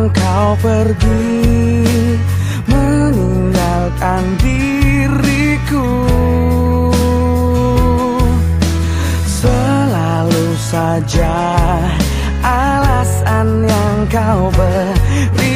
Engkau pergi Meninggalkan diriku. Selalu saja alasan yang kau beri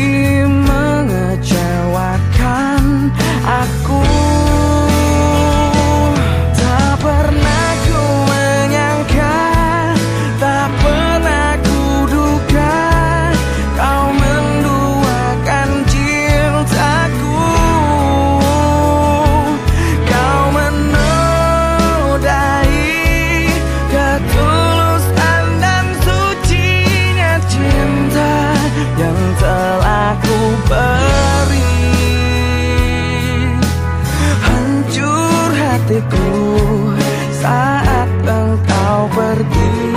hatiku saat engkau pergi.